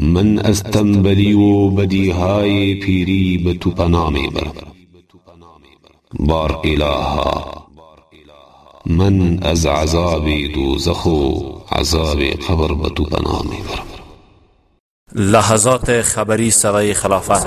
من از تنبلی و بدیهای پیری به تو پناه می برم. بار الها من از عذاب دوزخ و عذاب قبر به تو پناه می برم. لحظات خبری صدای خلافت.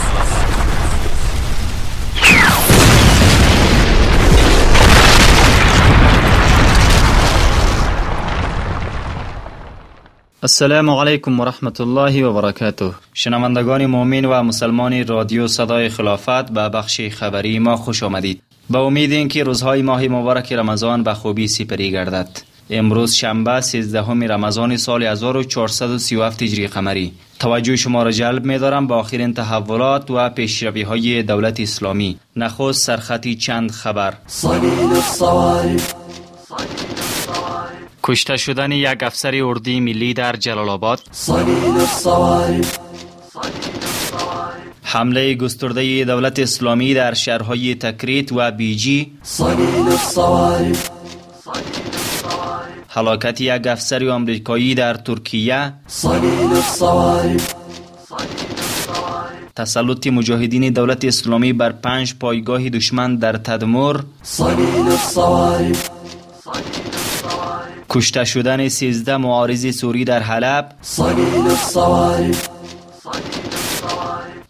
السلام علیکم و رحمت الله و برکاته شنوندگان مؤمن و مسلمان رادیو صدای خلافت به بخش خبری ما خوش آمدید. به امید که روزهای ماه مبارک رمضان به خوبی سپری گردد. امروز شنبه 13 رمضان سال 1437 هجری قمری. توجه شما را جلب می دارم با آخرین تحولات و پیشروی های دولت اسلامی. نخست سرخطی چند خبر؟ کشته شدن یک افسر اردی ملی در جلال آباد. حمله گسترده دولت اسلامی در شهرهای تکریت و بیجی. حلاکت یک افسر آمریکایی در ترکیه. تسلط مجاهدین دولت اسلامی بر پنج پایگاه دشمن در تدمر کشته شدن 13 معارض سوری در حلب.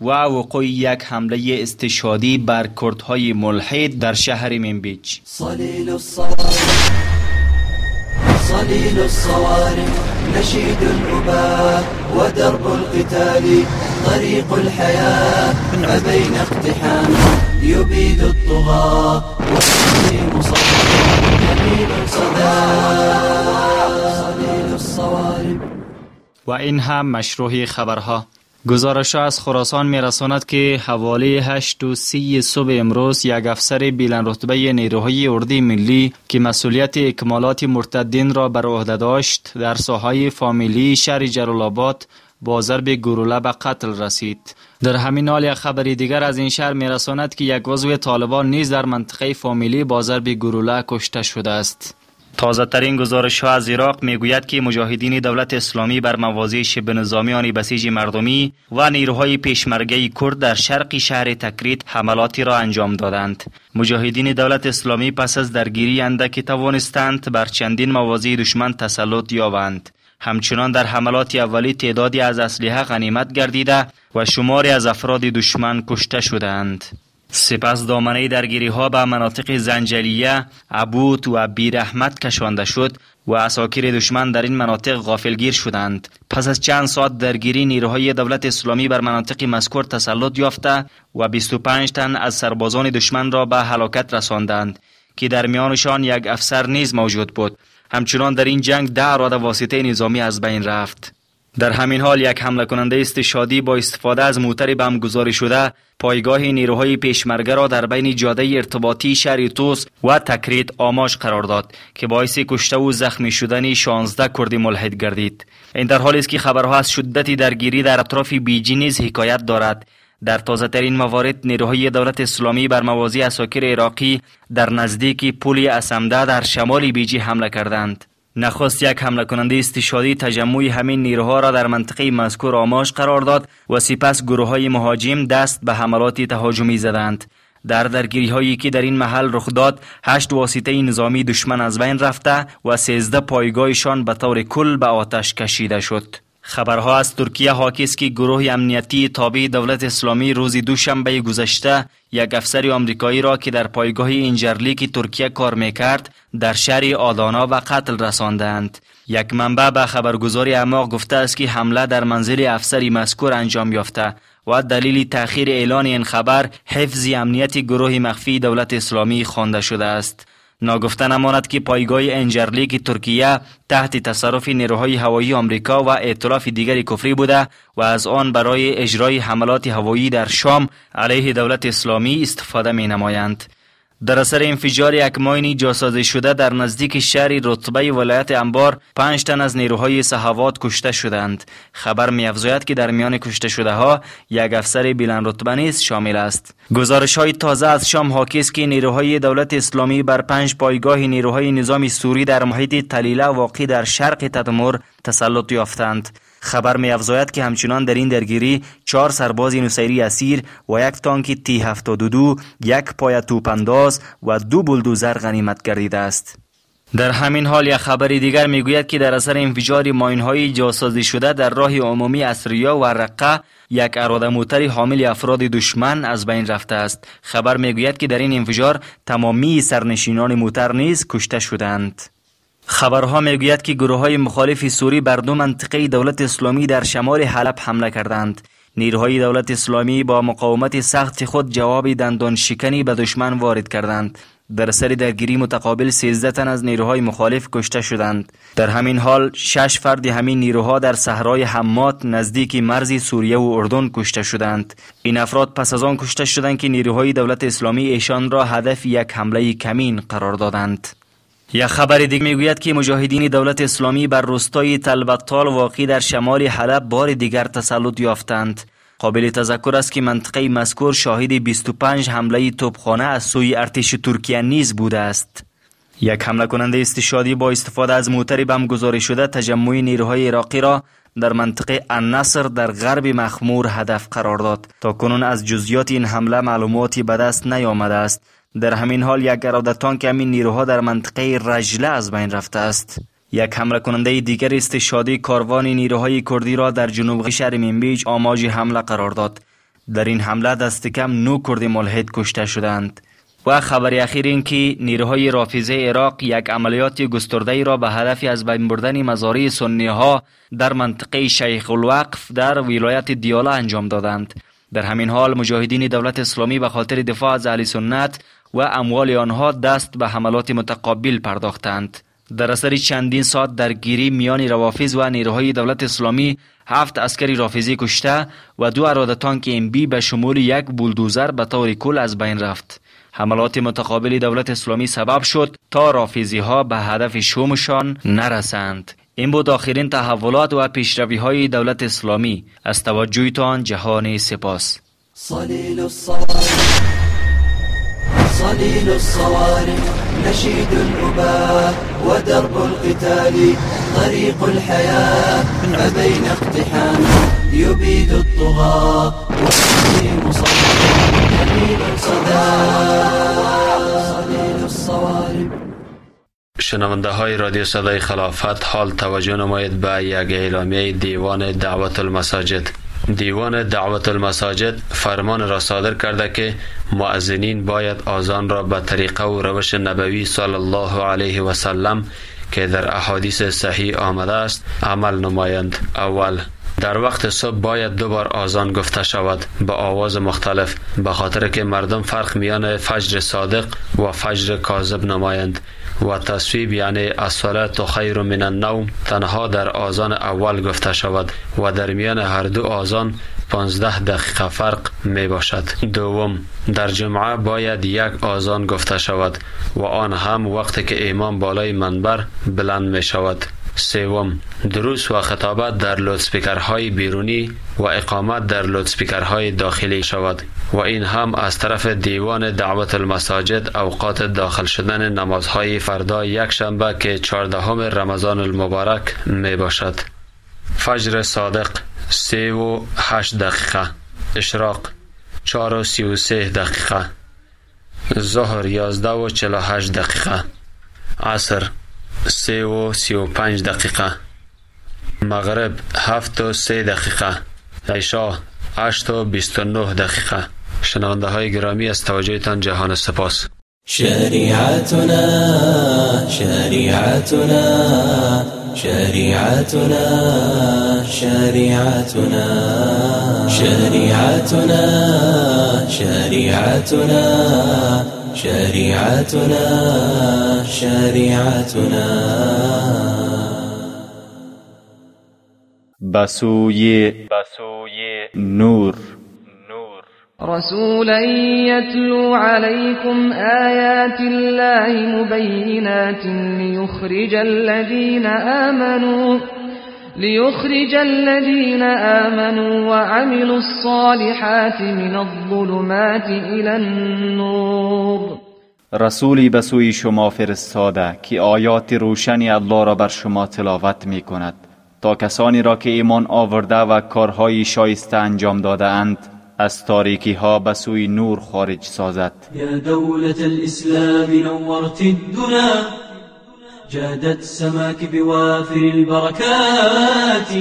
و وقوع یک حمله استشهادی بر کردهای ملحد در شهر منبیج صليل الصوارم نشيد الأباء ودرب القتال طريق الحياة ما اقتحام. يبيد الطغاة والتسليم صدى و این هم مشروع خبرها. گزارش از خراسان می رساند که حوالی 8 و 30 صبح امروز یک افسر بیلن رتبه نیروهای اردی ملی که مسئولیت اکمالات مرتدین را بر عهده داشت در ساحه فامیلی شهر جلال با ضرب گروله به قتل رسید در همین حال یک خبر دیگر از این شهر می رساند که یک عضو طالبان نیز در منطقه فامیلی با ضرب گروله کشته شده است تازه ترین گزارش ها از عراق می گوید که مجاهدین دولت اسلامی بر مواضع شبه نظامیان بسیج مردمی و نیروهای پیشمرگه کرد در شرق شهر تکریت حملاتی را انجام دادند. مجاهدین دولت اسلامی پس از درگیری اندکی توانستند بر چندین مواضع دشمن تسلط یابند. همچنان در حملات اولی تعدادی از اسلحه غنیمت گردیده و شماری از افراد دشمن کشته شدند. سپس دامنه درگیری ها به مناطق زنجلیه، عبوت و بیرحمت کشانده شد و اساکیر دشمن در این مناطق غافلگیر شدند. پس از چند ساعت درگیری نیروهای دولت اسلامی بر مناطق مذکور تسلط یافته و 25 تن از سربازان دشمن را به هلاکت رساندند که در میانشان یک افسر نیز موجود بود. همچنان در این جنگ ده اراده واسطه نظامی از بین رفت. در همین حال یک حمله کننده استشادی با استفاده از موتر بم گذاری شده پایگاه نیروهای پیشمرگه را در بین جاده ارتباطی شهر توس و تکریت آماش قرار داد که باعث کشته و زخمی شدن 16 کردی ملحد گردید این در حالی است که خبرها از شدت درگیری در اطراف بیجی نیز حکایت دارد در تازه ترین موارد نیروهای دولت اسلامی بر موازی اساکر عراقی در نزدیک پولی اسمده در شمال بیجی حمله کردند. نخست یک حمله کننده استشادی تجمع همین نیروها را در منطقه مذکور آماش قرار داد و سپس گروه های مهاجم دست به حملات تهاجمی زدند. در درگیری هایی که در این محل رخ داد هشت واسطه نظامی دشمن از بین رفته و سیزده پایگاهشان به طور کل به آتش کشیده شد. خبرها از ترکیه حاکی است که گروه امنیتی تابع دولت اسلامی روز دوشنبه گذشته یک افسر آمریکایی را که در پایگاه اینجرلی که ترکیه کار می‌کرد در شهر آدانا و قتل رساندند. یک منبع به خبرگزاری اماق گفته است که حمله در منزل افسری مذکور انجام یافته و دلیل تأخیر اعلان این خبر حفظ امنیت گروه مخفی دولت اسلامی خوانده شده است. ناگفته نماند که پایگاه انجرلیک ترکیه تحت تصرف نیروهای هوایی آمریکا و ائتلاف دیگری کفری بوده و از آن برای اجرای حملات هوایی در شام علیه دولت اسلامی استفاده می نمایند. در اثر انفجار یک ماین جاسازی شده در نزدیک شهر رتبه ولایت انبار پنج تن از نیروهای صحوات کشته شدند خبر می افزاید که در میان کشته شده ها یک افسر بلند رتبه نیز شامل است. گزارش های تازه از شام حاکی است که نیروهای دولت اسلامی بر پنج پایگاه نیروهای نظام سوری در محیط تلیله واقع در شرق تدمر تسلط یافتند. خبر می افزاید که همچنان در این درگیری چهار سرباز نوسیری اسیر و یک تانک تی 72 یک پای توپانداز و دو بلدوزر غنیمت گردیده است. در همین حال یک خبر دیگر می‌گوید که در اثر انفجار ماینهای جاسازی شده در راه عمومی اسریا و رقه یک اراده موتر حامل افراد دشمن از بین رفته است. خبر می‌گوید که در این انفجار تمامی سرنشینان موتر نیز کشته شدند خبرها می‌گوید که گروه های مخالف سوری بر دو منطقه دولت اسلامی در شمال حلب حمله کردند. نیروهای دولت اسلامی با مقاومت سخت خود جواب دندان شکنی به دشمن وارد کردند. در سر درگیری متقابل 13 تن از نیروهای مخالف کشته شدند. در همین حال شش فرد همین نیروها در صحرای حمات نزدیک مرز سوریه و اردن کشته شدند. این افراد پس از آن کشته شدند که نیروهای دولت اسلامی ایشان را هدف یک حمله کمین قرار دادند. یک خبر دیگر می‌گوید که مجاهدین دولت اسلامی بر روستای تلبتال واقع در شمال حلب بار دیگر تسلط یافتند. قابل تذکر است که منطقه مذکور شاهد 25 حمله توپخانه از سوی ارتش ترکیه نیز بوده است. یک حمله کننده استشادی با استفاده از موتر بم گذاری شده تجمع نیروهای عراقی را در منطقه النصر در غرب مخمور هدف قرار داد. تا کنون از جزیات این حمله معلوماتی به دست نیامده است. در همین حال یک اراده تانک همین نیروها در منطقه رجله از بین رفته است. یک حمله کننده دیگر استشادی کاروان نیروهای کردی را در جنوب شهر منبیج آماج حمله قرار داد. در این حمله دست کم نو کردی ملحد کشته شدند. و خبر اخیر این که نیروهای رافیزه عراق یک عملیات گسترده را به هدف از بین بردن مزارع سنی ها در منطقه شیخ الوقف در ولایت دیالا انجام دادند. در همین حال مجاهدین دولت اسلامی به خاطر دفاع از اهل سنت و اموال آنها دست به حملات متقابل پرداختند در اثر چندین ساعت درگیری میان روافیز و نیروهای دولت اسلامی هفت اسکری رافیزی کشته و دو اراده تانک ام بی به شمول یک بولدوزر به طور کل از بین رفت. حملات متقابل دولت اسلامی سبب شد تا رافیزی ها به هدف شومشان نرسند. این بود آخرین تحولات و پیشروی های دولت اسلامی از توجهتان جهان سپاس صلیل الصوارم نشید الأباء ودرب القتال طريق الحياة ما بين اقتحام يبيد الطغاة والحكيم صليل صدى صليل الصوارم شنونده های رادیو صدای خلافت حال توجه نمایید به یک اعلامیه دیوان دعوت المساجد. دیوان دعوت المساجد فرمان را صادر کرده که مؤذنین باید آزان را به طریقه و روش نبوی صلی الله علیه و سلم که در احادیث صحیح آمده است عمل نمایند. اول در وقت صبح باید دو بار آزان گفته شود با آواز مختلف به خاطر که مردم فرق میان فجر صادق و فجر کاذب نمایند. و تصویب یعنی الصلاه خیر من النوم تنها در آزان اول گفته شود و در میان هر دو آزان 15 دقیقه فرق می باشد. دوم در جمعه باید یک آزان گفته شود و آن هم وقتی که امام بالای منبر بلند می شود. سوم دروس و خطابت در لودسپیکرهای بیرونی و اقامت در لودسپیکرهای داخلی شود و این هم از طرف دیوان دعوت المساجد اوقات داخل شدن نمازهای فردا یک شنبه که چهاردهم رمضان المبارک می باشد فجر صادق سه و هشت دقیقه. اشراق چهار و سی و سه دقیقه. ظهر یازده و چل و هشت دقیقه. عصر سه و سی و پنج دقیقه. مغرب هفت و سه دقیقه. عشا هشت و بیست و نه دقیقه. شنانده های گرامی از توجهتان جهان سپاس. شریعتنا شریعتنا شریعتنا شریعتنا شریعتنا شریعتنا. شريعتنا شريعتنا. بسوي بسوي نور. نور. رسولا يتلو عليكم آيات الله مبينات ليخرج الذين آمنوا ليخرج الذين آمنوا وعملوا الصالحات من الظلمات إلى النور. رسولی به سوی شما فرستاده که آیات روشنی الله را بر شما تلاوت می کند تا کسانی را که ایمان آورده و کارهای شایسته انجام داده اند از تاریکی ها به سوی نور خارج سازد. یا دولت الإسلام نورت الدنا. جادت سماك بوافر البركات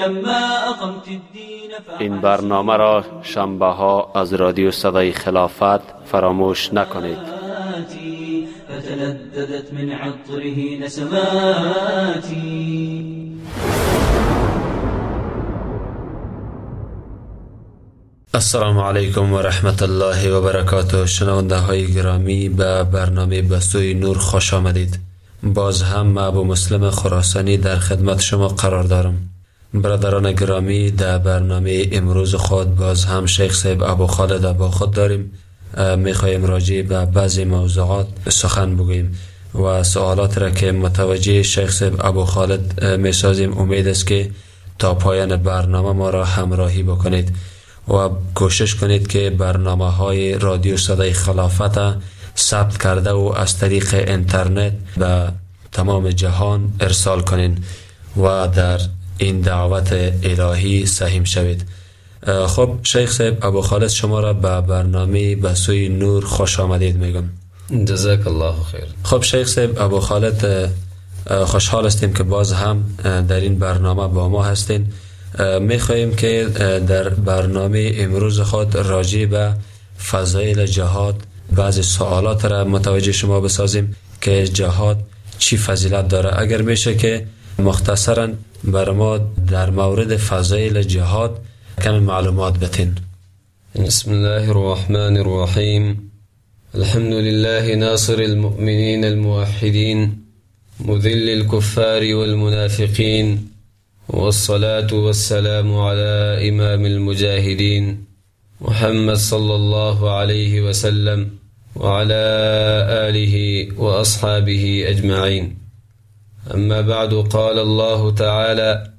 لما أقمت الدين این برنامه را شنبه ها از رادیو صدای خلافت فراموش نکنید. فتلددت من عطره نسماتي. السلام علیکم و رحمت الله و برکاته. شنونده های گرامی به برنامه بسوی نور خوش آمدید. باز هم ابو مسلم خراسانی در خدمت شما قرار دارم. برادران گرامی در برنامه امروز خود باز هم شیخ صاحب ابو خالد با خود داریم. می‌خواهیم راجع به بعضی موضوعات سخن بگوییم و سوالات را که متوجه شیخ صاحب ابو خالد می‌سازیم. امید است که تا پایان برنامه ما را همراهی بکنید و کوشش کنید که برنامه های رادیو صدای خلافت ثبت کرده و از طریق اینترنت به تمام جهان ارسال کنین و در این دعوت الهی سهیم شوید. خب شیخ صاحب ابو خالد شما را به برنامه به سوی نور خوش آمدید میگم. جزاک الله خیر. خب شیخ صاحب ابو خالد خوشحال هستیم که باز هم در این برنامه با ما هستین. می‌خواهیم که در برنامه امروز خود راجع به فضایل جهاد بعضی سوالات را متوجه شما بسازیم که جهاد چی فضیلت داره. اگر میشه که مختصرا بر ما در مورد فضایل جهاد کم معلومات بتین. بسم الله الرحمن الرحيم الحمد لله ناصر المؤمنين الموحدين مذل الكفار والمنافقين والصلاة والسلام على إمام المجاهدين محمد صلى الله عليه وسلم. وعلى آله وأصحابه أجمعين. أما بعد قال الله تعالى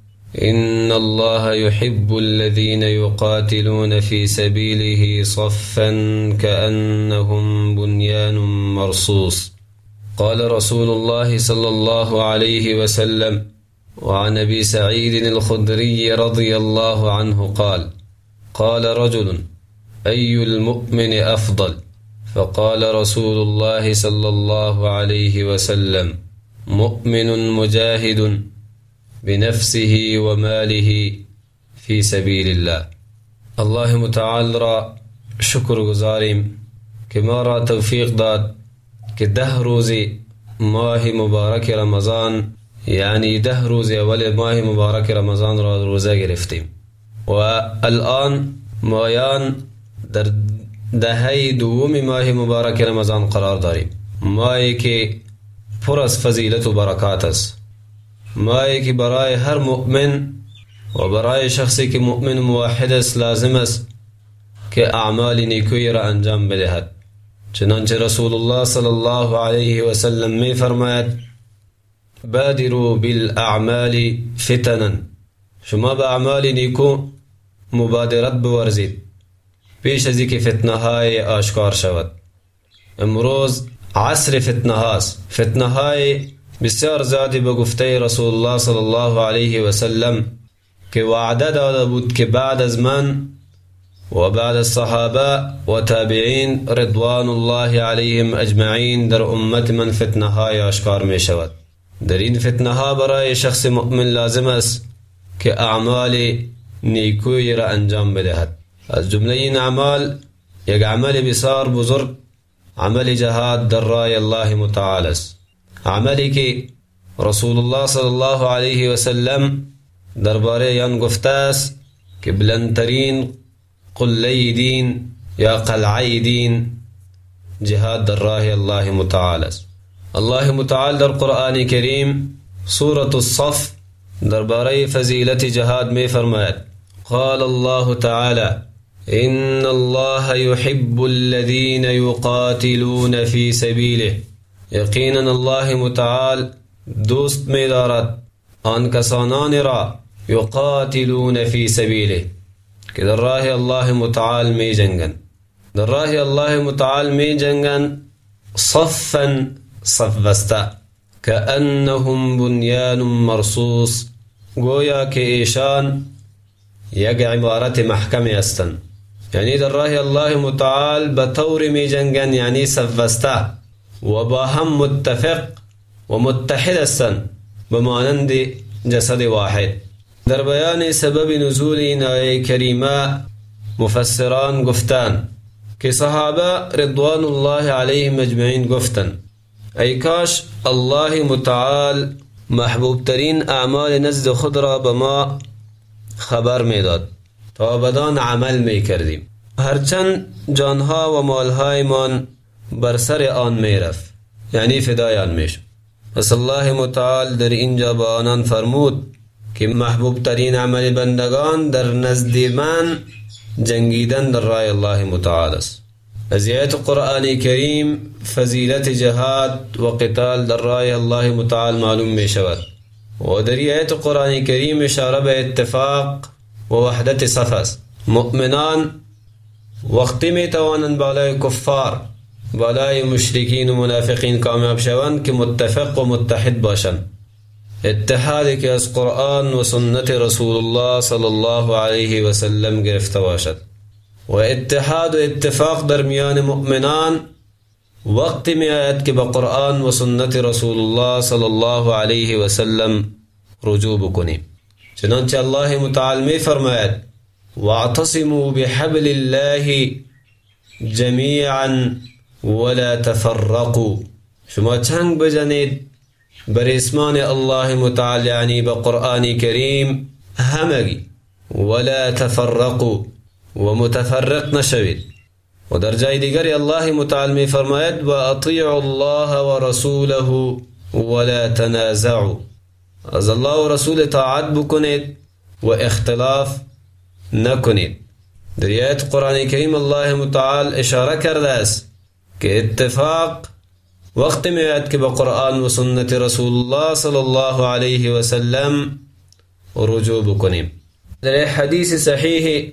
إن الله يحب الذين يقاتلون في سبيله صفا كأنهم بنيان مرصوص. قال رسول الله صلى الله عليه وسلم وعن أبي سعيد الخدري رضي الله عنه قال قال رجل أي المؤمن أفضل؟ فقال رسول الله صلى الله عليه وسلم مؤمن مجاهد بنفسه وماله في سبيل الله. الله متعال را شکر گزاریم که ما را توفیق داد که ده روز ماه مبارک رمضان یعنی ده روز اول ماه مبارک رمضان را روزه گرفتیم. و الان در دهه دوم ماه مبارک رمضان قرار داریم. ماهی که پر از فضیلت و برکات است. ماهی که برای هر مؤمن و برای شخصی که مؤمن موحد است لازم است که اعمال نیکوی را انجام بدهد. چنانچه رسول الله صلی الله علیه و سلم می فرماید بادروا بالاعمال فتنا. شما به اعمال نیکو مبادرت بورزید. پیش از که فتنه های آشکار شود. امروز عصر فتنه هاست فتنه های بسیار زیادی به گفته رسول الله صلی الله علیه و سلم که وعده داده بود که بعد از من و بعد الصحابه و تابعین رضوان الله علیهم اجمعین در امت من فتنه های آشکار می شود در این فتنه ها برای شخص مؤمن لازم است که اعمال نیکوی را انجام بدهد. از جمله این اعمال یک عمل بسیار بزرگ عمل جهاد در رای الله متعال است عملی که رسول الله صلی الله علیه و سلم دربارة آن گفته است که بلندترین قله دین یا قلعه دین جهاد در راه الله متعال است الله متعال در قرآن کریم سورة الصف دربارة فضیلت جهاد می فرماید قال الله تعالى إن الله يحب الذين يقاتلون في سبيله. يقينا الله متعال دوست می دارد آن را يقاتلون في سبيله. که در الله متعال می جنگن. در الله متعال می جنگن صفا صف بسته. كأنهم بنيان مرصوص. گویا ایشان یک عمارت محکمی هستند یعنی در راه الله متعال به طور می جنگن یعنی سفسته و با هم متفق و متحد هستند به مانند جسد واحد. در بیان سبب نزول این آیه کریمه مفسران گفتن که صحابه رضوان الله علیهم اجمعین گفتن ای کاش الله متعال محبوب ترین اعمال نزد خود را به ما خبر میداد. تا بدان عمل می کردیم هرچند جانها و مالهایمان بر سر آن می رفت یعنی فدای آن می پس الله متعال در اینجا با آنان فرمود که محبوب ترین عمل بندگان در نزد من جنگیدن در رای الله متعال است. از آیت قرآن کریم فضیلت جهاد و قتال در رای الله متعال معلوم می شود و در آیت قرآن کریم اشاره به اتفاق و وحدت صف است مؤمنان وقتی می توانند بالای کفار بالای مشرکین و منافقین کامیاب شوند که متفق و متحد باشند. اتحادی که از قرآن و سنت رسول الله صلی الله علیه و سلم گرفته باشد. و اتحاد و اتفاق در میان مؤمنان وقتی می آید که به قرآن و سنت رسول الله صلی الله علیه و سلم رجوع بکنیم. چنانچه الله متعال می فرماید واعتصموا بحبل الله جميعا ولا تفرقوا. شما چنگ بزنید بر اسمان الله متعال یعنی به قرآن کریم همگی. ولا تفرقوا و نشوید. و در جای دیگری الله متعال می فرماید و اطیعوا الله و رسوله ولا تنازعوا. از الله و رسول طاعت بکنید و اختلاف نکنید. در آیت قرآن کریم الله متعال اشاره کرده است که اتفاق وقت میاد که به قرآن و سنت رسول الله صلی الله علیه و سلم رجوع بکنیم. در حدیث صحیح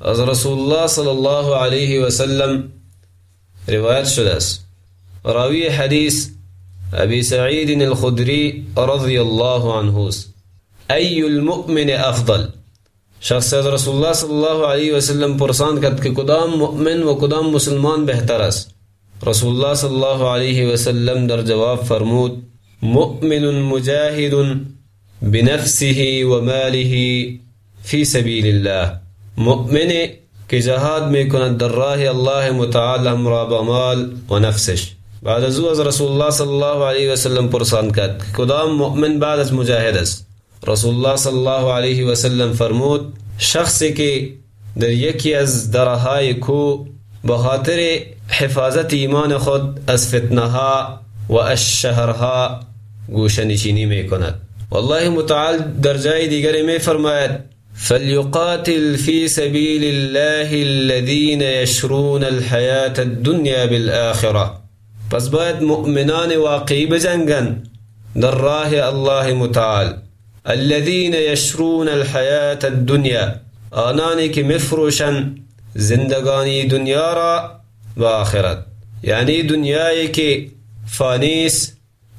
از رسول الله صلی الله علیه و سلم روایت شده است. راوی حدیث ابی سعید الخدری رضی اللہ عنہ ای المؤمن افضل شخص رسول اللہ صلی اللہ علیہ وسلم پرسان کت کہ کدام مؤمن و کدام مسلمان بہتر اس رسول اللہ صلی اللہ علیہ وسلم در جواب فرمود، مؤمن مجاہد بنفسه وماله فی سبیل اللہ. مؤمن کہ جہاد میں کنت در راہ اللہ متعالی مرابا مال و نفسش. بعد از أو از رسول الله صلی الله علیه و سلم پرسان کرد کدام مؤمن بعد از مجاهد است؟ رسول الله صلی الله علیه و سلم فرمود شخصی که در یکی از درهای کو به خاطر حفاظت ایمان خود از فتنه ها و از شهرها گوشنشینی می کند والله متعال در جای دیگری می فرماید فليقاتل في سبيل الله الذين يشرون الحياة الدنيا بالآخرة. پس باید مؤمنان واقعی بجنگن. در راه الله متعال. الذين يشرون الحياة الدنيا آنانی که مفروشن زندگانی دنیا را و آخرت. یعنی دنیایی که فانیس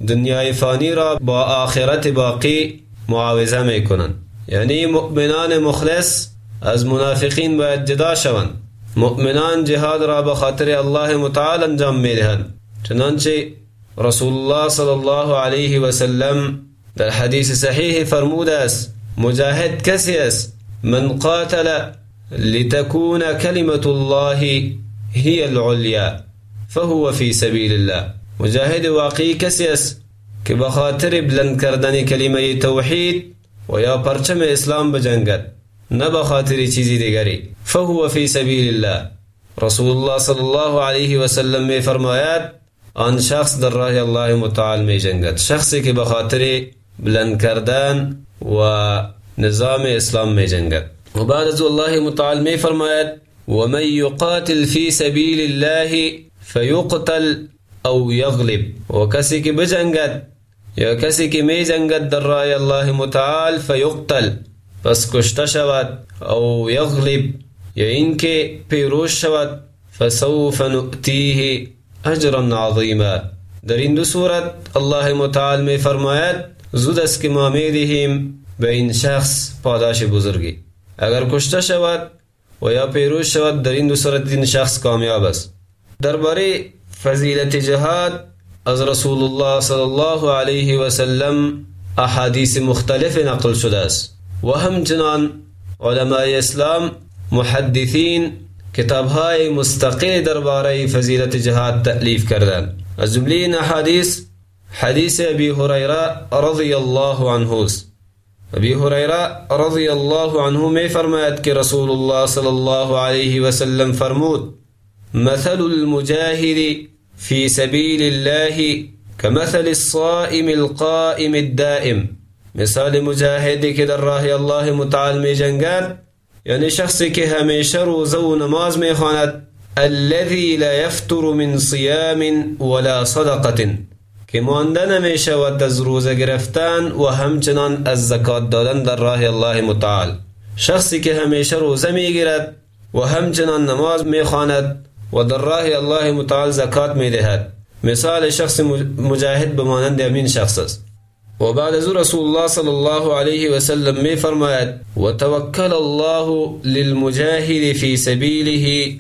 دنیای فانی را با آخرت باقی معاوضه می کنند یعنی مؤمنان مخلص از منافقین باید جدا شوند. مؤمنان جهاد را به خاطر الله متعال انجام می دهند چنانچه رسول الله صلی الله علیه و سلم در حدیث صحیح فرموده است مجاهد کسی است من قاتل لتكون كلمة الله هي العليا فهو في سبيل الله مجاهد واقعی کسی است بلند کردن کلمه توحید و یا پرچم اسلام بجنگد نه بخاطر چیزی دیگری فهو فی سبیل الله رسول الله صلی الله علیه و سلم آن شخص در راه الله متعال می جنگد. شخصی که بخاطر بلند کردن و نظام اسلام می جنگد. و بعد از الله متعال می فرماید ومن يقاتل في سبيل الله فيقتل أو يغلب و کسی که بجنگد یا کسی که می جنگد در راه الله متعال فیقتل. پس کشته شود أو یغلب. یا اینکه پیروز شود فسوف نؤتیه اجرا عظیما در این دو صورت الله متعال می فرماید زود است که ما می دهیم به این شخص پاداش بزرگی. اگر کشته شود و یا پیروز شود در این دو صورت این شخص کامیاب است. درباره فضیلت جهاد از رسول الله صلی الله علیه و سلم احادیث مختلف نقل شده است. و همچنان علماء اسلام محدثین کتابهای مستقل درباره فضیلت جهاد تألیف کردند. از جمله این احادیث حدیث ابی هریره رضی الله عنه است. ابی هریره رضی الله عنه می فرماید که رسول الله صلی الله علیه و سلم فرمود مثل المجاهد في سبيل الله كمثل الصائم القائم الدائم. مثال مجاهد که در الله متعال می یعنی شخصی که همیشه روزه و نماز می خواند الذي لا يفتر من صيام ولا صدقة که مانده نمی شود از روزه گرفتن و همچنان از زکات دادن در راه الله متعال. شخصی که همیشه روزه می گیرد و همچنان نماز می خواند و در راه الله متعال زکات می دهد مثال شخص مجاهد بمانند امین شخص است. و بعد از رسول الله صلی الله علیه و سلم می فرماید و توکل الله للمجاهد في سبيله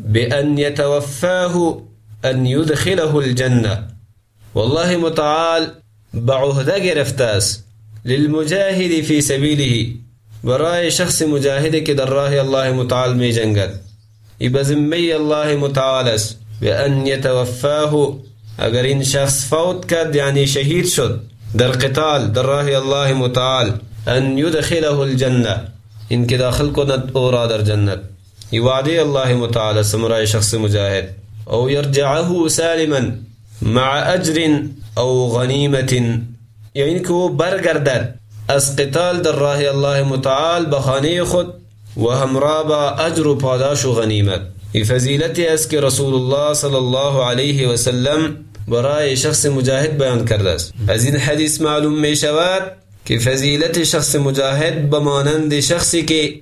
بأن يتوفاه أن يدخله الجنة. والله متعال بعهده گرفته است للمجاهد في سبيله. برای شخص مجاهد که الله متعال می جنگد. بذمه الله متعال بأن يتوفاه این شخص فوت کرد یعنی شهید شد. در قتال، در راہ اللہ متعال، ان یدخلہ الجنہ، ان کے داخل کو نت اورا در جنت۔ یواد اللہ متعال سمرائے شخص مجاہد۔ او یرجعہ سالما مع اجر او غنیمت۔ یعنی کہ وہ برگردد از قتال در راہ اللہ متعال بخانے خود، و ہمرابا اجر و پاداش و غنیمت۔ فضیلت اس کے رسول اللہ صلی اللہ علیہ وسلم برای شخص مجاهد بیان کرده است. از این حدیث معلوم می شود که فضیلت شخص مجاهد بمانند شخصی که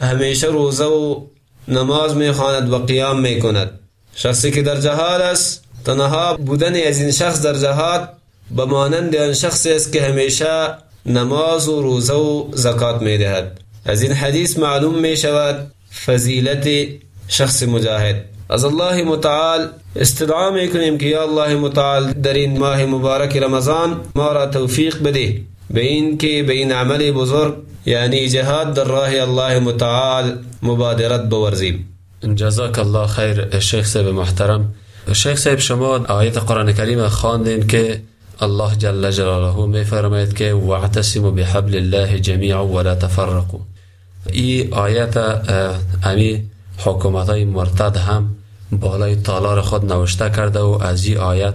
همیشه روزه و نماز می خواند و قیام می کند شخصی که در جهاد است تنها بودن از این شخص در جهاد بمانند آن شخصی است که همیشه نماز و روزه و زکات می دهد از این حدیث معلوم می شود فضیلت شخص مجاهد. از الله متعال استدعا می کنیم که یا الله متعال در این ماه مبارک رمضان ما را توفیق بده به این که به این عمل بزرگ یعنی جهاد در راه الله متعال مبادرت بورزیم. جزاک الله خیر شیخ صاحب محترم. شیخ صاحب شما آیت قرآن کریم خواندین که الله جل جلاله می فرماید که واعتصموا بحبل الله جميعا ولا تفرقوا. این آیت امی حکومت های مرتد هم بالای تالار خود نوشته کرده و از این آیت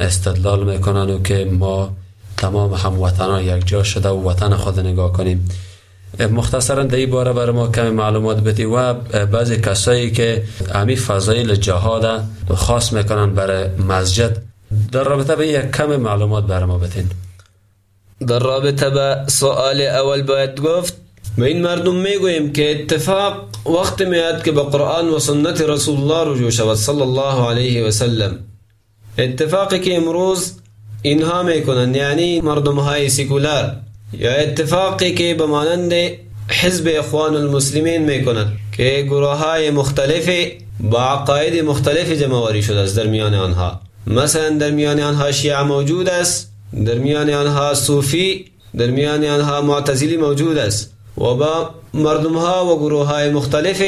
استدلال می‌کنن و که ما تمام هموطنان یک جا شده و وطن خود نگاه کنیم. مختصرا در این باره برای ما کمی معلومات بدی و بعضی کسایی که امی فضایل جهاد خاص می‌کنن برای مسجد در رابطه به یک کم معلومات برای ما بتین در رابطه به سوال اول باید گفت به این مردم می‌گوییم که اتفاق وقت میں آیت کے بقرآن و سنت رسول الله رجوع شود صلی اللہ علیہ وسلم. اتفاق کے امروز انہا میں کنن یعنی يعني مردم های سیکولار یا اتفاق کے بمانند حزب إخوان المسلمین میں کنن کہ گروہ مختلف باعقائد مختلف جمعواری شده است درمیان آنها. مثلا درمیان آنها شیعه موجود است درمیان آنها صوفی درمیان آنها معتزلی موجود است. و با مردم ها و گروه های مختلف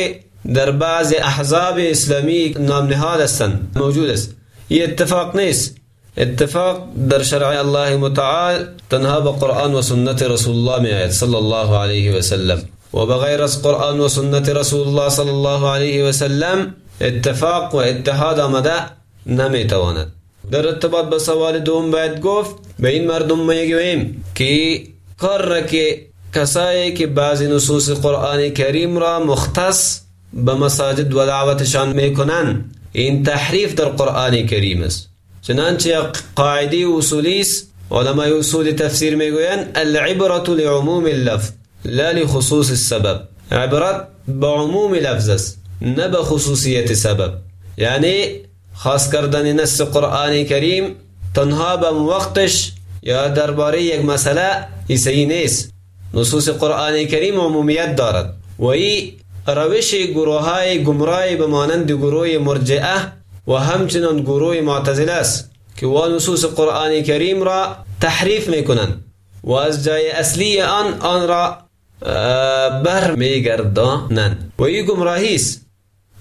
در بعض احزاب اسلامی نام نهاد هستند موجود است. این اتفاق نیست. اتفاق در شرع الله متعال تنها با قرآن و سنت رسول الله می آید. صلی الله علیه و سلم. و بغیر از قرآن و سنت رسول الله صلی الله علیه و سلم اتفاق و اتحاد آمده نمی تواند. در ارتباط به سوال دوم باید گفت به این مردم میگوییم که کار که کسایی که بعضی نصوص قرآن کریم را مختص به مساجد و دعوتشان میکنن این تحریف در قرآن کریم است. چنانچه قاعدة اصولی است علمای اصول تفسیر میگویند العبرة لعموم اللفظ لا لخصوص السبب. عبرت به عموم لفظ است نه به خصوصیت سبب. یعنی خاص کردن نص قرآن کریم تنها به وقتش یا درباره یک مسئله ایسایی نیست. نصوص قرآن کریم عمومیت دارد. و ای روش گروه های گمراه به مانند گروه مرجعه و همچنان گروه معتزله است که و نصوص قرآن کریم را تحریف میکنند و از جای اصلی آن آن را بر میگردانند. و این گمراهی است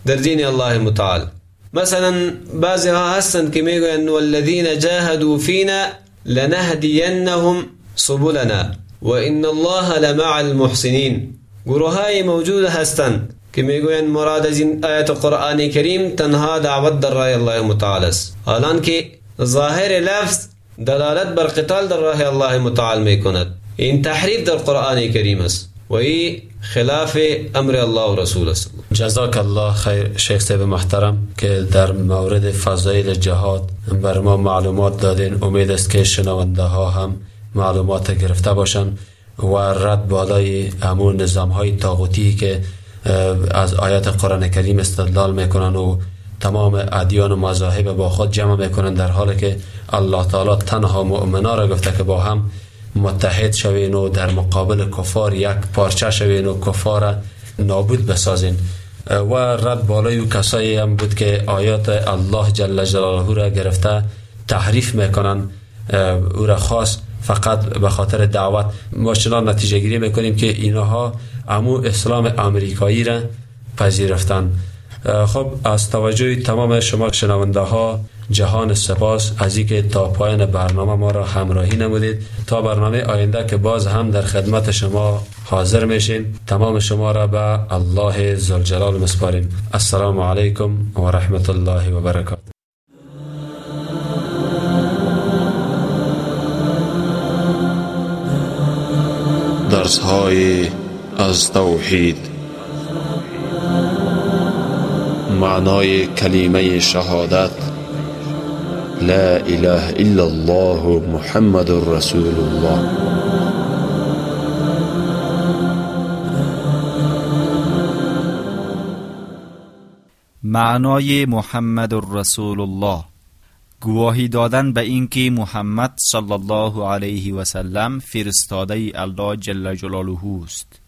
در دین الله متعال. مثلا بعضی ها هستند که میگویند والذین جاهدوا فینا لنهدینهم سبلنا. و ان الله لمع المحسنین گروه های موجود هستند که میگویند مراد از این آیت قرآن کریم تنها دعوت در راه الله متعال است حالان که ظاهر لفظ دلالت بر قتال در راه الله متعال میکند این تحریف در قرآن کریم است. و این خلاف أمر الله و رسول است جزاک الله خیر شیخ صاحب محترم که در مورد فضایل جهاد بر ما معلومات دادین. امید است که شنونده ها هم معلومات گرفته باشند و رد بالای همون نظام های تاغوتی که از آیات قرآن کریم استدلال می‌کنن و تمام ادیان و مذاهب با خود جمع می‌کنن در حالی که الله تعالی تنها مؤمنا را گفته که با هم متحد شوین و در مقابل کفار یک پارچه شوین و کفار نابود بسازین. و رد بالای و کسایی هم بود که آیات الله جل جلاله را گرفته تحریف می‌کنن. او را خاص فقط به خاطر دعوت ما چنان نتیجه گیری می‌کنیم که اینها امو اسلام امریکایی را پذیرفتن خب از توجه تمام شما شنونده ها جهان سپاس. از اینکه تا پایان برنامه ما را همراهی نمودید. تا برنامه آینده که باز هم در خدمت شما حاضر میشین. تمام شما را به الله زلجلال مسپاریم. السلام علیکم و رحمت الله و برکاته. های از توحید. معنای کلمه شهادت لا اله الا الله محمد رسول الله معنای محمد رسول الله گواهی دادن به اینکه محمد صلی الله علیه و سلم فرستاده الله جل جلاله است.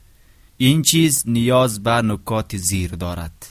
این چیز نیاز به نکات زیر دارد.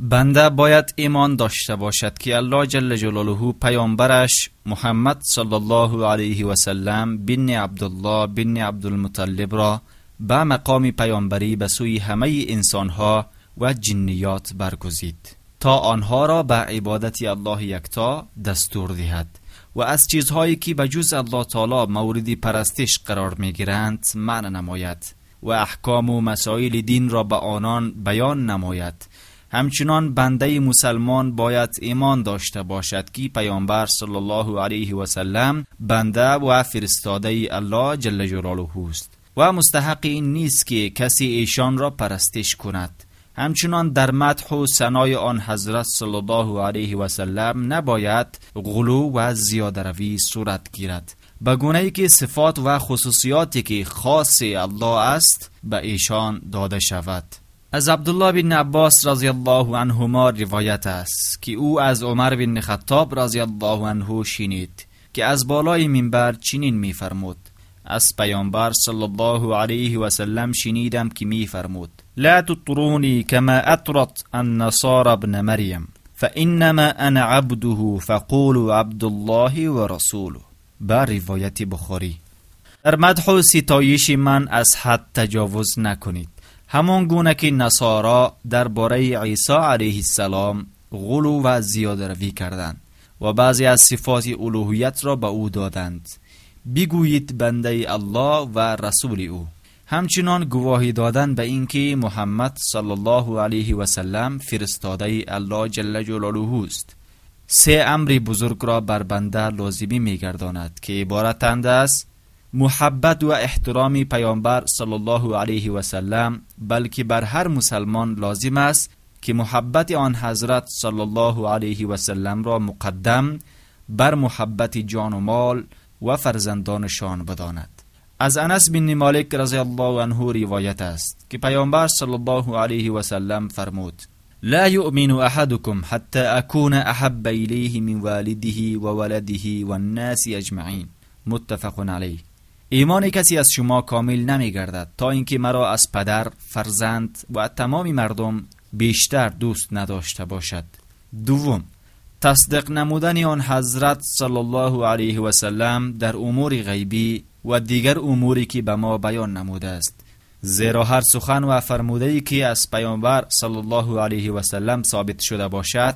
بنده باید ایمان داشته باشد که الله جل جلاله پیامبرش محمد صلی الله علیه و سلم بن عبدالله بن عبدالمطلب را به مقام پیامبری به سوی همه انسانها و جنیات برگزید. تا آنها را به عبادت الله یکتا دستور دهد. و از چیزهایی که به جز الله تعالی موردی پرستش قرار می گیرند معنی نماید و احکام و مسائل دین را به آنان بیان نماید. همچنان بنده مسلمان باید ایمان داشته باشد که پیامبر صلی الله علیه و سلم بنده و فرستاده الله جل جلاله است. و مستحق این نیست که کسی ایشان را پرستش کند. همچنان در مدح و ثنای آن حضرت صلی الله علیه و سلم نباید غلو و زیاده روی صورت گیرد. به گونه ای که صفات و خصوصیاتی که خاص الله است به ایشان داده شود. از عبدالله بن عباس رضی الله عنهما روایت است که او از عمر بن خطاب رضی الله عنه شنید که از بالای منبر چنین میفرمود. از پیامبر صلی الله علیه و سلم شنیدم که میفرمود. لا تطروني كما أطرت النصارى ابن مريم فإنما أنا عبده فقولوا عبد الله ورسوله. با روایت بخاری. در مدح و ستایش من از حد تجاوز نکنید. همان گونه که نصارا درباره عیسی علیه السلام غلو و زیاده روی کردند و بعضی از صفات الوهیت را به أو دادند. بگویید بنده الله و رسول أو. همچنان گواهی دادن به اینکه محمد صلی الله علیه و سلم فرستاده الله جل جلاله است سه امر بزرگ را بر بنده لازمی میگرداند که عبارتند است محبت و احترام پیامبر صلی الله علیه و سلم بلکه بر هر مسلمان لازم است که محبت آن حضرت صلی الله علیه و سلم را مقدم بر محبت جان و مال و فرزندانشان بداند از انس بن مالک رضی الله عنه روایت است که پیامبر صلی الله علیه و سلم فرمود لا يؤمن احدكم حتى اكون احب اليه من والده و ولده و الناس اجمعین متفق علیه ایمان کسی از شما کامل نمی گردد تا اینکه مرا از پدر، فرزند و تمام مردم بیشتر دوست نداشته باشد. دوم تصدیق نمودن آن حضرت صلی الله علیه و سلم در امور غیبی و دیگر اموری که به ما بیان نموده است. زیرا هر سخن و فرموده ای که از پیامبر صلی الله علیه و سلم ثابت شده باشد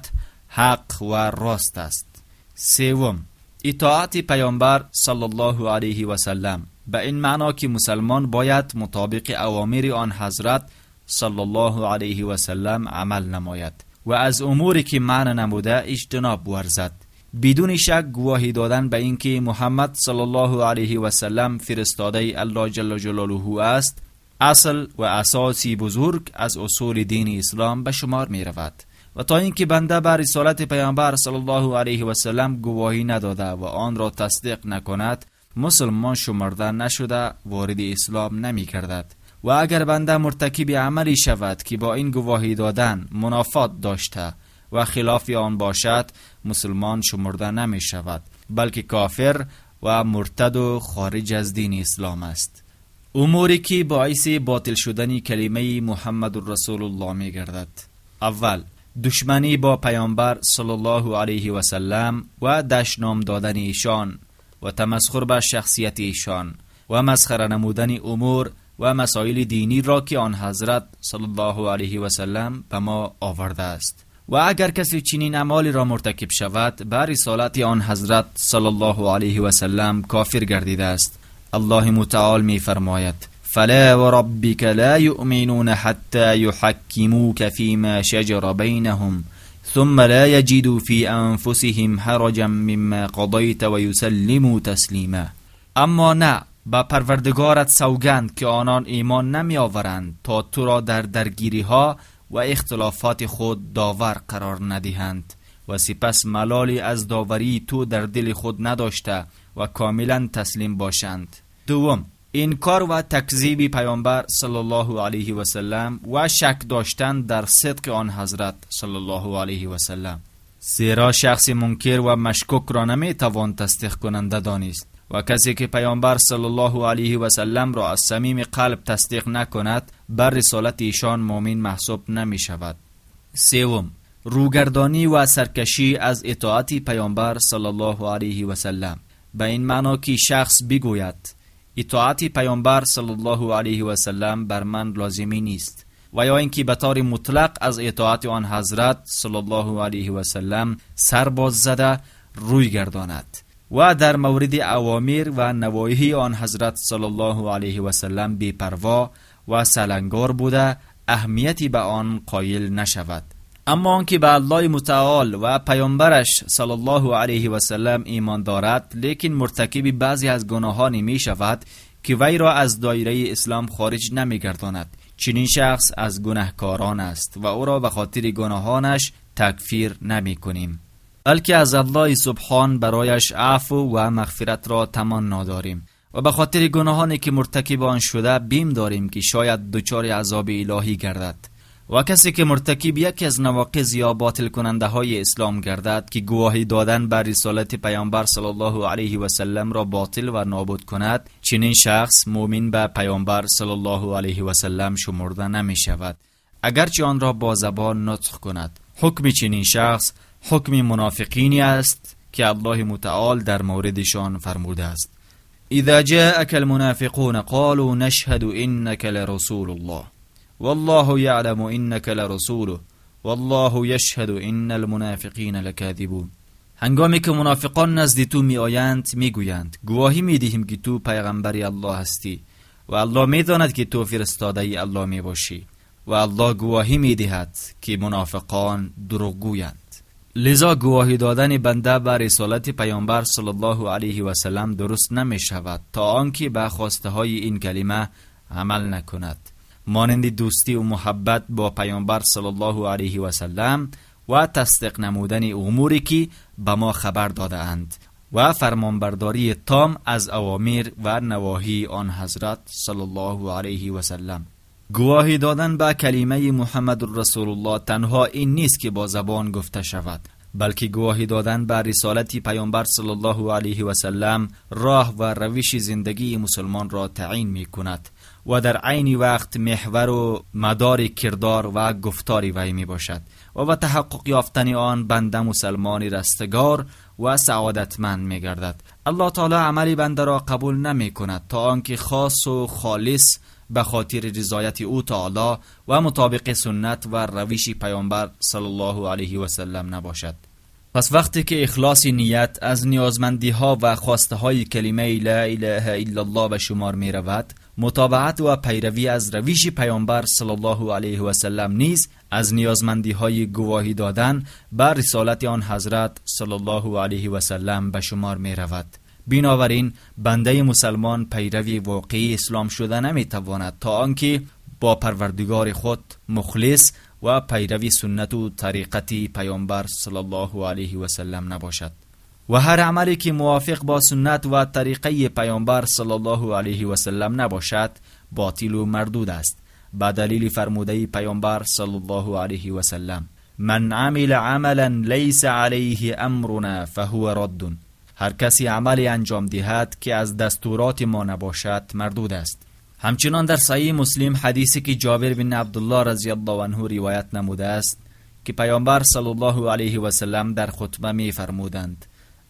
حق و راست است. سوم اطاعت پیامبر صلی الله علیه و سلم. به این معنا که مسلمان باید مطابق اوامر آن حضرت صلی الله علیه و سلم عمل نماید و از اموری که معنی نموده اجتناب ورزد. بدون شک گواهی دادن به اینکه محمد صلی الله علیه و سلم فرستاده الله جل جلاله است اصل و اساسی بزرگ از اصول دین اسلام به شمار می رود. و تا اینکه بنده بر رسالت پیامبر صلی الله علیه و سلم گواهی نداده و آن را تصدیق نکند مسلمان شمرده نشده وارد اسلام نمی کردد و اگر بنده مرتکب عملی شود که با این گواهی دادن منافات داشته و خلاف آن باشد مسلمان شمرده نمی شود بلکه کافر و مرتد و خارج از دین اسلام است. اموری که باعث باطل شدن کلمه محمد رسول الله می گردد اول دشمنی با پیامبر صلی الله علیه و سلم و دشنام دادن ایشان و تمسخر به شخصیت ایشان و مسخره نمودن امور و مسائل دینی را که آن حضرت صلی الله علیه و سلم به ما آورده است. و اگر کسی چنین اعمالی را مرتکب شود بر رسالت آن حضرت صلی الله علیه و سلم کافر گردیده است. الله متعال می فرماید فلا وربك لا يؤمنون حتى يحكموك فيما شجر بينهم ثم لا يجدوا في انفسهم حرجا مما قضيت ويسلموا تسليما اما نه با پروردگارت سوگند که آنان ایمان نمی آورند تا تو را در درگیری ها و اختلافات خود داور قرار ندهند و سپس ملالی از داوری تو در دل خود نداشته و کاملا تسلیم باشند. دوم کار و تکذیب پیامبر صلی الله علیه و سلم و شک داشتن در صدق آن حضرت صلی الله علیه و سلم. زیرا شخص منکر و مشکوک را نمی توان تصدیق کننده دانست. و کسی که پیامبر صلی الله علیه و سلم را از صمیم قلب تصدیق نکند بر رسالت ایشان مؤمن محسوب نمی شود. سوم روگردانی و سرکشی از اطاعت پیامبر صلی الله علیه و سلم. به این معنا که شخص بگوید اطاعت پیامبر صلی الله علیه و سلم بر من لازمی نیست و یا اینکه به طور مطلق از اطاعت آن حضرت صلی الله علیه و سلم سر باز زده روی گرداند. و در مورد اوامر و نواهی آن حضرت صلی الله علیه و سلم بی‌پروا و سلنگار بوده اهمیتی به آن قایل نشود. اما آنکه به الله متعال و پیامبرش صلی الله علیه و سلم ایمان دارد لیکن مرتکب بعضی از گناهانی می شود که وی را از دایره اسلام خارج نمی گرداند چنین شخص از گناهکاران است و او را به خاطر گناهانش تکفیر نمی کنیم بلکه از الله سبحان برایش عفو و مغفرت را تمنا داریم و به خاطر گناهانی که مرتکب آن شده بیم داریم که شاید دچار عذاب الهی گردد. و کسی که مرتکب یکی از نواقض یا باطل کننده های اسلام گردد که گواهی دادن بر رسالت پیامبر صلی الله علیه و سلم را باطل و نابود کند چنین شخص مؤمن به پیامبر صلی الله علیه و سلم شمرده نمی شود اگرچه آن را با زبان نطق کند. حکم چنین شخص حکم منافقینی است که الله متعال در موردشان فرموده است. اذا جاءك المنافقون قالوا نشهد انك لرسول الله والله يعلم انك لرسوله والله يشهد ان المنافقین لكاذبون هنگامی که منافقان نزد تو می آیند گواهی می دهیم که تو پیغمبری الله هستی و الله می داند که تو فرستاده الله می باشی و الله گواهی می دهد که منافقان دروغگویند. لذا گواهی دادن بنده بر رسالت پیامبر صلی الله علیه و سلم درست نمی شود تا آنکه به خواسته های این کلمه عمل نکند. مانند دوستی و محبت با پیامبر صلی الله علیه و سلم و تصدیق نمودن اموری که به ما خبر داده اند و فرمانبرداری تام از اوامر و نواهی آن حضرت صلی الله علیه و سلم. گواهی دادن به کلمه محمد رسول الله تنها این نیست که با زبان گفته شود بلکه گواهی دادن بر رسالت پیامبر صلی الله علیه و سلم راه و روش زندگی مسلمان را تعیین می کند و در عین وقت محور و مدار کردار و گفتاری وی می باشد و به تحقق یافتن آن بنده مسلمان رستگار و سعادتمند می گردد الله تعالی عملی بنده را قبول نمی کند تا آنکه خاص و خالص به خاطر رضایت او تعالی و مطابق سنت و روش پیامبر صلی الله علیه و سلم نباشد. پس وقتی که اخلاص نیت از نیازمندی ها و خواسته های کلمه لا اله الا الله به شمار می رود مطابعت و پیروی از رویش پیامبر صلی الله علیه و سلم نیز از نیازمندی های گواهی دادن بر رسالت آن حضرت صلی الله علیه و سلم به شمار می رود بنابراین بنده مسلمان پیروی واقعی اسلام شده نمی تواند تا آنکه با پروردگار خود مخلص و پیروی سنت و طریقت پیامبر صلی الله علیه و سلم نباشد. و هر عملی که موافق با سنت و طریقه پیامبر صلی الله علیه و سلم نباشد باطل و مردود است. با دلیل فرموده پیامبر صلی الله علیه و سلم من عمل عملا لیس علیه امرنا فهو رد. هر کسی عملی انجام دهد که از دستورات ما نباشد مردود است. همچنان در صحیح مسلم حدیثی که جابر بن عبدالله رضی الله عنه روایت نموده است که پیامبر صلی الله علیه و سلم در خطبه می فرمودند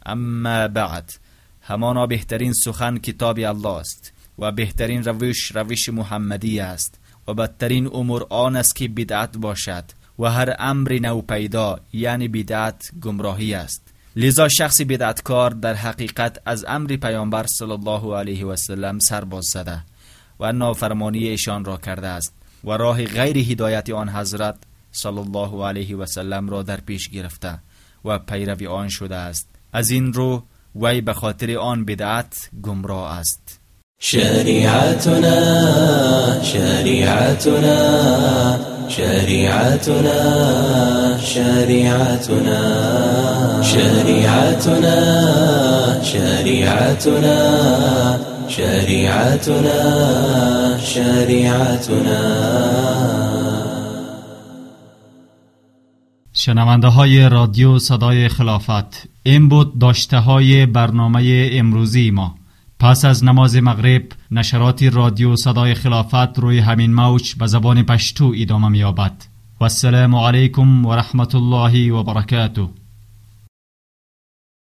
اما بعد همانا بهترین سخن کتاب الله است و بهترین روش روش محمدی است و بدترین امور آن است که بدعت باشد و هر امر نو پیدا یعنی بدعت گمراهی است. لذا شخص بدعتکار در حقیقت از امر پیامبر صلی الله علیه و سلم سر باز زده و نافرمانی ایشان را کرده است و راه غیر هدایت آن حضرت صلی الله علیه و سلم را در پیش گرفته و پیروی آن شده است. از این رو وی به خاطر آن بدعت گمراه است. شريعتنا شريعتنا شريعتنا شريعتنا شريعتنا شريعتنا شريعتنا شريعتنا شنونده های رادیو صدای خلافت این بود داشته های برنامه امروزی ما. پس از نماز مغرب نشرات رادیو صدای خلافت روی همین موج به زبان پشتو ادامه می‌یابد. و السلام علیکم و رحمت الله و برکاته.